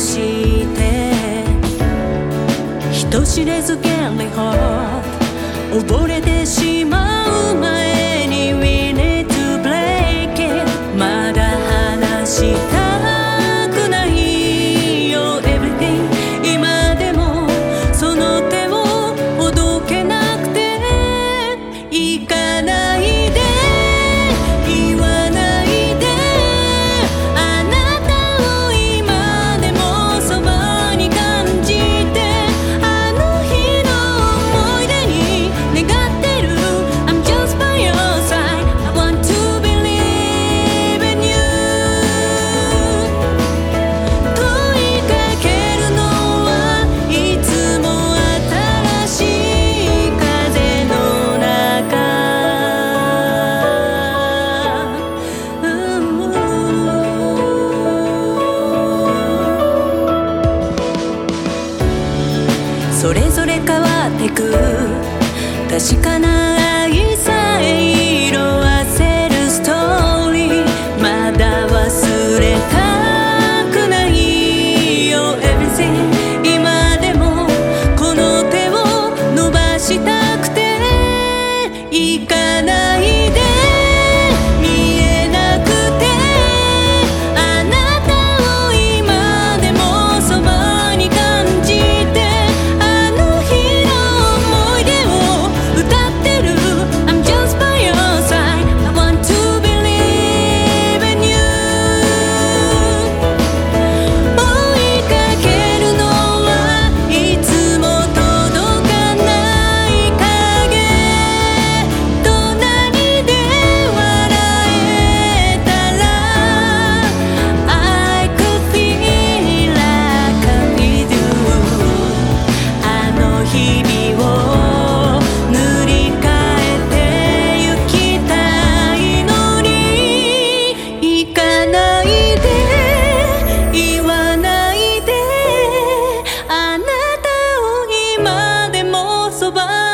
して。人知れずゲリホー溺れてしまう前に We need to break it まだ話してってく。確かな愛さえ把